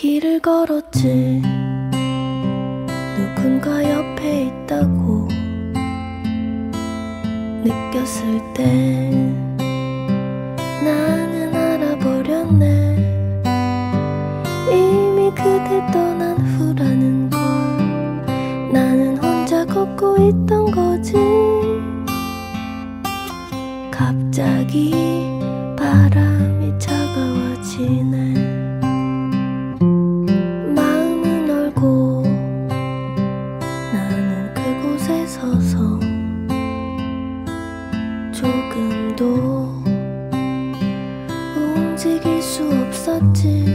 길을 걸었지. 누군가 옆에 있다고 느꼈을 때 조금도 움직일 수 없었지.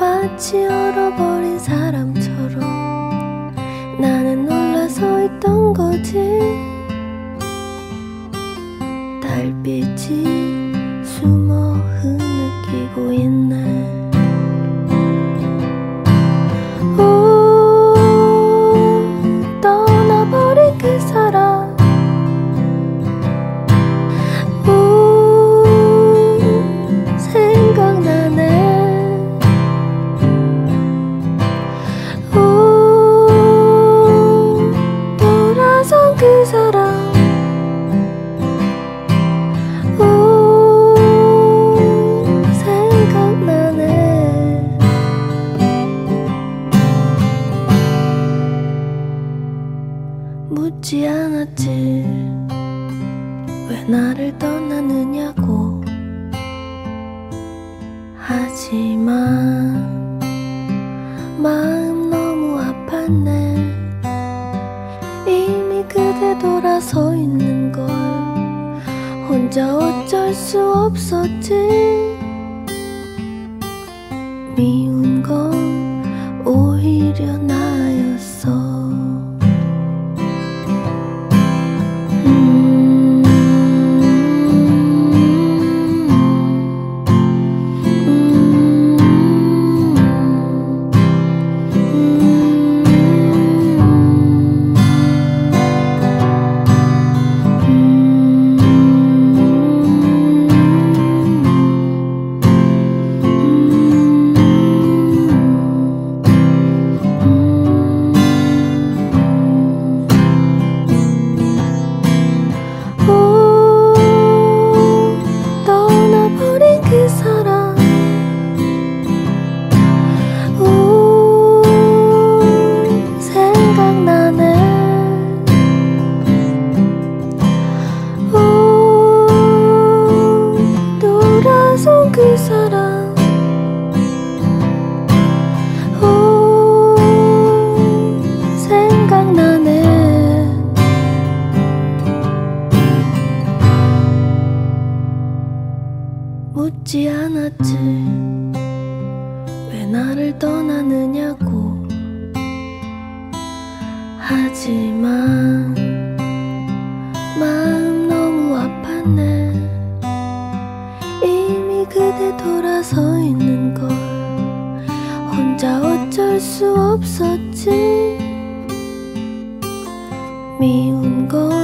마치 얼어버린 사람처럼 나는 놀라 서 있던 거지. 달빛이 숨어 흐느끼고 있네 묻지 않았지. 왜 나를 떠나느냐고. 하지만 마음 너무 아팠네. 이미 그대 돌아서 있는 걸 혼자 어쩔 수 없었지 묻지 않았지. 왜 나를 떠나느냐고. 하지만 마음 너무 아팠네. 이미 그대 돌아서 있는 걸 혼자 어쩔 수 없었지. 미운 건